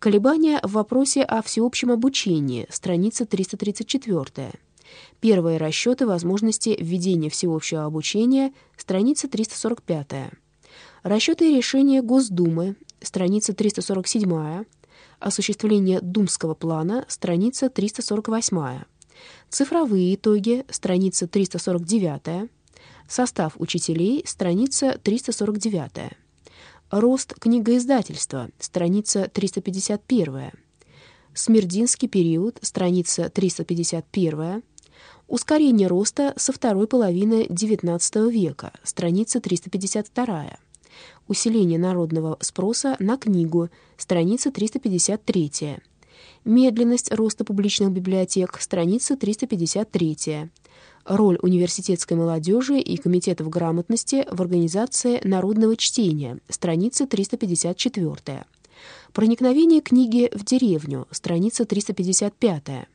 Колебания в вопросе о всеобщем обучении, страница 334. Первые расчеты возможности введения всеобщего обучения, страница 345. Расчеты и решения Госдумы, страница 347. Осуществление Думского плана, страница 348. Цифровые итоги, страница 349. Состав учителей, страница 349. Рост книгоиздательства, страница 351. Смердинский период, страница 351. Ускорение роста со второй половины XIX века, страница 352. Усиление народного спроса на книгу, страница 353. Медленность роста публичных библиотек, страница 353. Роль университетской молодежи и комитетов грамотности в организации народного чтения, страница 354. Проникновение книги в деревню, страница 355.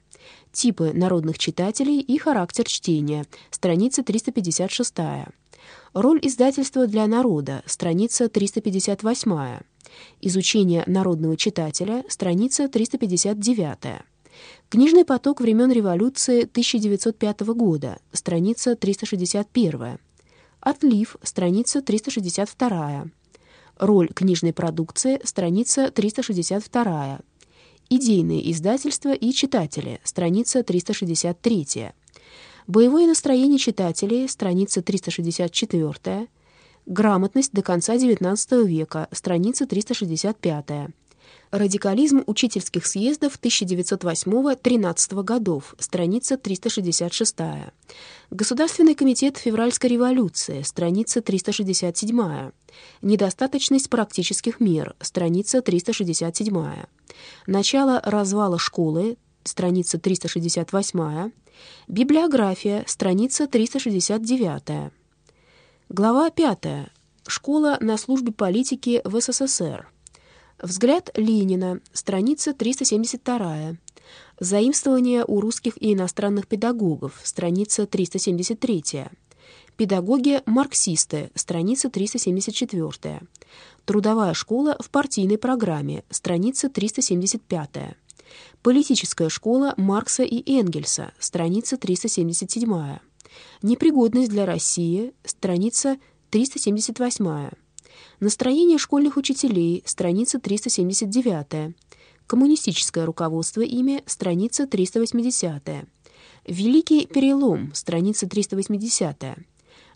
Типы народных читателей и характер чтения, страница 356. Роль издательства для народа, страница 358. Изучение народного читателя, страница 359. Книжный поток времен революции 1905 года, страница 361. Отлив, страница 362. Роль книжной продукции, страница 362. Идейные издательства и читатели, страница 363. Боевое настроение читателей, страница 364. Грамотность до конца XIX века, страница 365. Радикализм учительских съездов 1908-13 годов, страница 366. Государственный комитет февральской революции, страница 367. Недостаточность практических мер, страница 367. Начало развала школы, страница 368. Библиография, страница 369. Глава 5. Школа на службе политики в СССР. Взгляд Ленина, страница 372. Заимствование у русских и иностранных педагогов, страница 373. Педагоги-марксисты, страница 374. Трудовая школа в партийной программе, страница 375. Политическая школа Маркса и Энгельса, страница 377. Непригодность для России, страница 378. Настроение школьных учителей, страница 379. Коммунистическое руководство ими, страница 380. Великий перелом, страница 380.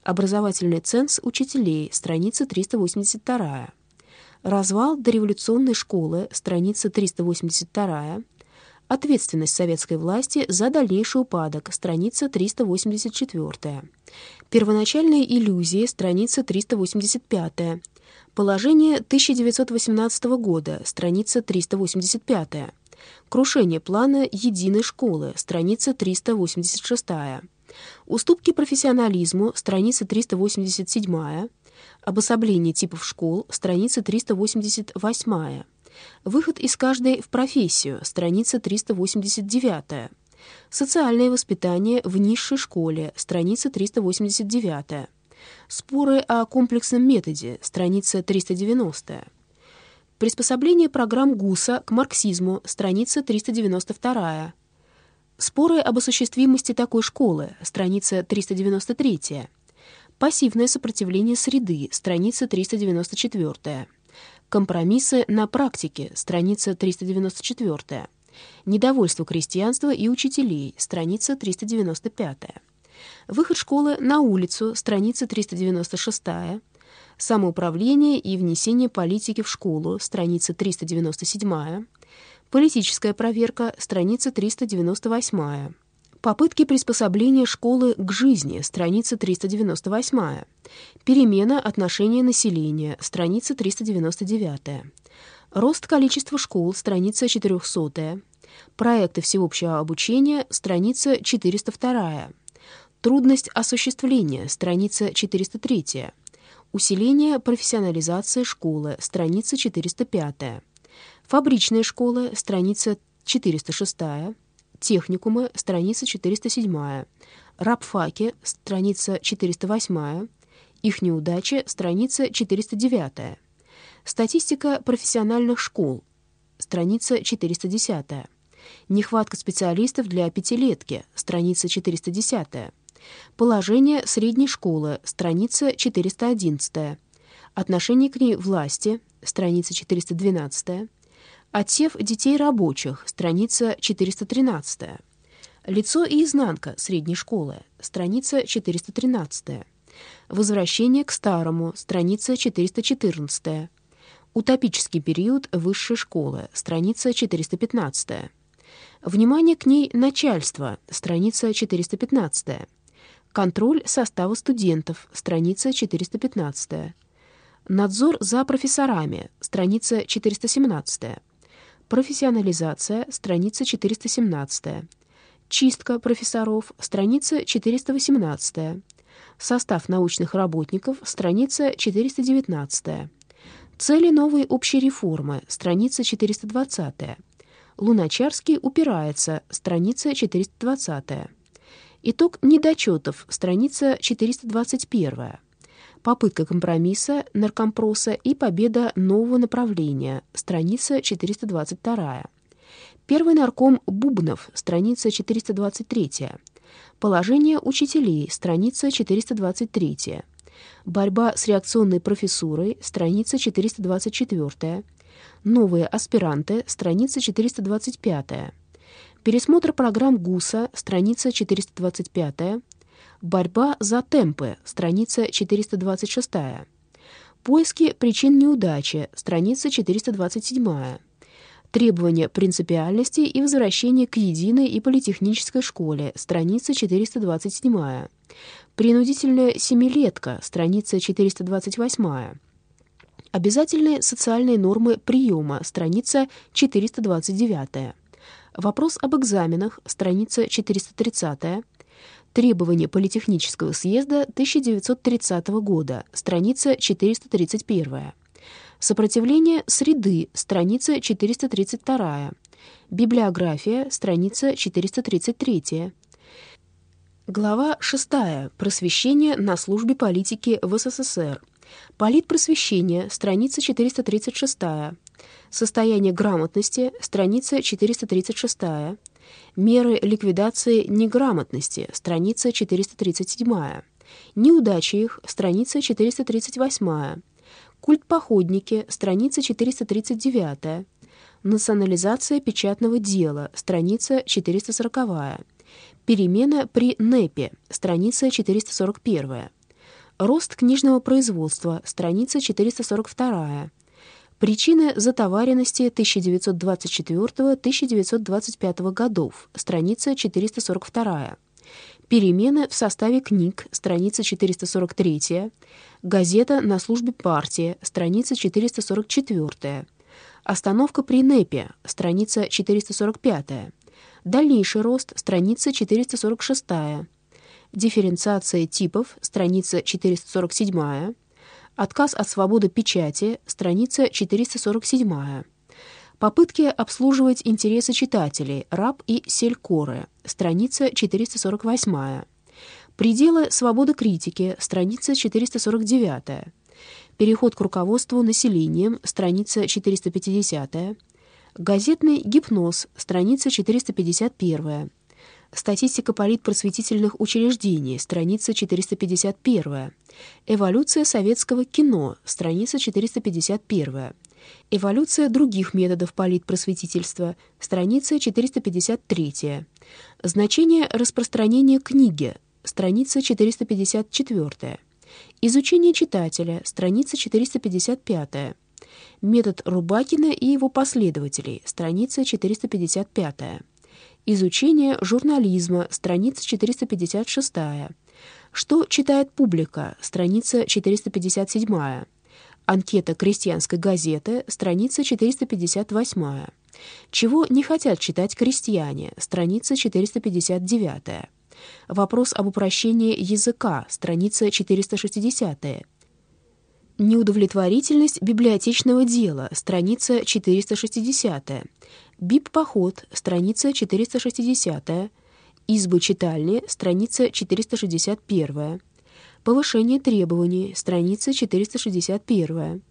Образовательный ценз учителей, страница 382. Развал дореволюционной школы, страница 382. Ответственность советской власти за дальнейший упадок, страница 384. Первоначальные иллюзии, страница 385. Положение 1918 года, страница 385. Крушение плана единой школы, страница 386. Уступки профессионализму, страница 387. Обособление типов школ, страница 388. Выход из каждой в профессию, страница 389. Социальное воспитание в низшей школе, страница 389. Споры о комплексном методе, страница 390. Приспособление программ ГУСа к марксизму, страница 392. Споры об осуществимости такой школы, страница 393. Пассивное сопротивление среды, страница 394. Компромиссы на практике, страница 394. Недовольство крестьянства и учителей, страница 395. Выход школы на улицу, страница 396. Самоуправление и внесение политики в школу, страница 397. Политическая проверка, страница 398. Попытки приспособления школы к жизни, страница 398. Перемена отношения населения, страница 399. Рост количества школ, страница 400. Проекты всеобщего обучения, страница 402. Трудность осуществления, страница 403. Усиление профессионализации школы, страница 405. Фабричная школа, страница 406. Техникумы, страница 407. Рабфаки, страница 408. Их неудачи, страница 409. Статистика профессиональных школ. страница 410. Нехватка специалистов для пятилетки, страница 410. Положение средней школы, страница 411. Отношение к ней власти, страница 412. Отсев детей рабочих, страница 413. Лицо и изнанка средней школы, страница 413. Возвращение к старому, страница 414. Утопический период высшей школы, страница 415. Внимание к ней начальства, страница 415. Контроль состава студентов, страница 415. Надзор за профессорами, страница 417. Профессионализация, страница 417. Чистка профессоров, страница 418. Состав научных работников, страница 419. Цели новой общей реформы, страница 420. Луначарский упирается, страница 420. Итог недочетов, страница 421. Попытка компромисса наркомпроса и победа нового направления, страница 422. Первый нарком Бубнов, страница 423. Положение учителей, страница 423. Борьба с реакционной профессурой, страница 424. Новые аспиранты, страница 425. Пересмотр программ ГУСа, страница 425. Борьба за темпы, страница 426. Поиски причин неудачи, страница 427. Требования принципиальности и возвращения к единой и политехнической школе, страница 427. Принудительная семилетка, страница 428. Обязательные социальные нормы приема, страница 429. Вопрос об экзаменах, страница 430. Требования Политехнического съезда 1930 года, страница 431. Сопротивление среды, страница 432. Библиография, страница 433. Глава 6. Просвещение на службе политики в СССР. Политпросвещение, страница 436. Состояние грамотности, страница 436. Меры ликвидации неграмотности, страница 437. Неудачи их, страница 438. Культ-походники, страница 439. Национализация печатного дела, страница 440. Перемена при НЭПе, страница 441. Рост книжного производства, страница 442. Причины затоваренности 1924-1925 годов, страница 442. Перемены в составе книг, страница 443. Газета на службе партии, страница 444. Остановка при НЭПе, страница 445. Дальнейший рост, страница 446. Дифференциация типов, страница 447. Отказ от свободы печати, страница 447. Попытки обслуживать интересы читателей, раб и селькоры, страница 448. Пределы свободы критики, страница 449. Переход к руководству населением, страница 450. Газетный гипноз, страница 451. Статистика политпросветительных учреждений, страница 451. Эволюция советского кино, страница 451. Эволюция других методов политпросветительства, страница 453. Значение распространения книги, страница 454. Изучение читателя, страница 455. Метод Рубакина и его последователей, страница 455. Изучение журнализма, страница 456. Что читает публика, страница 457. Анкета крестьянской газеты, страница 458. Чего не хотят читать крестьяне, страница 459. Вопрос об упрощении языка, страница 460. Неудовлетворительность библиотечного дела, страница 460. БИП-поход, страница 460, избы-читальни, страница 461, повышение требований, страница 461,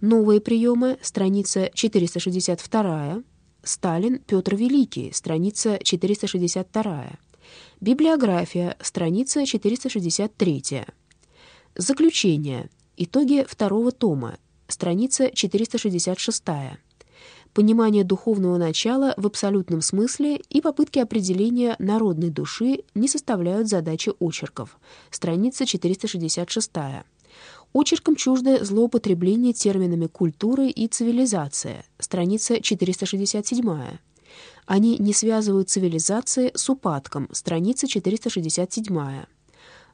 Новые приемы, страница 462. Сталин Петр Великий, страница 462. Библиография, страница 463. Заключение. Итоги второго тома, страница 466. Понимание духовного начала в абсолютном смысле и попытки определения народной души не составляют задачи очерков, страница 466. Очерком чуждо злоупотребление терминами «культура» и «цивилизация», страница 467. Они не связывают цивилизации с упадком, страница 467.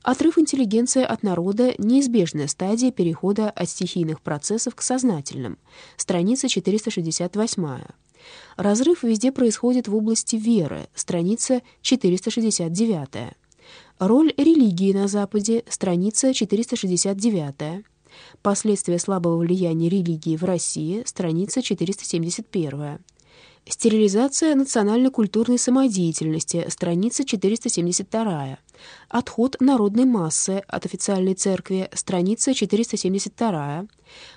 Отрыв интеллигенции от народа — неизбежная стадия перехода от стихийных процессов к сознательным, страница 468. Разрыв везде происходит в области веры, страница 469. Роль религии на Западе, страница 469. Последствия слабого влияния религии в России, страница 471. Стерилизация национально-культурной самодеятельности, страница 472. Отход народной массы от официальной церкви, страница 472.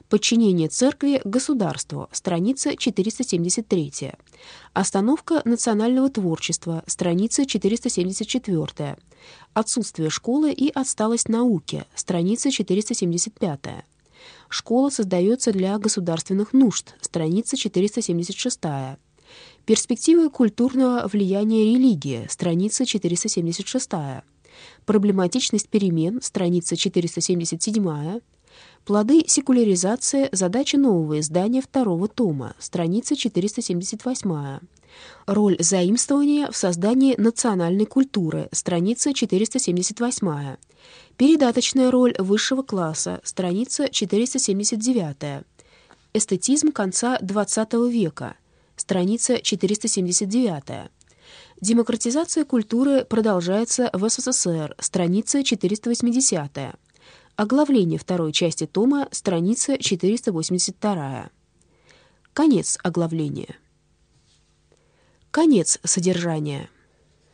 Подчинение церкви государству, страница 473. Остановка национального творчества, страница 474. Отсутствие школы и отсталость науки. Страница 475. Школа создается для государственных нужд. Страница 476. Перспективы культурного влияния религии. Страница 476. Проблематичность перемен. Страница 477. Плоды секуляризации. Задача нового издания второго тома. Страница 478. Роль заимствования в создании национальной культуры. Страница 478. Передаточная роль высшего класса. Страница 479. Эстетизм конца XX века. Страница 479. Демократизация культуры продолжается в СССР. Страница 480. Оглавление второй части тома. Страница 482. Конец оглавления. Конец содержания.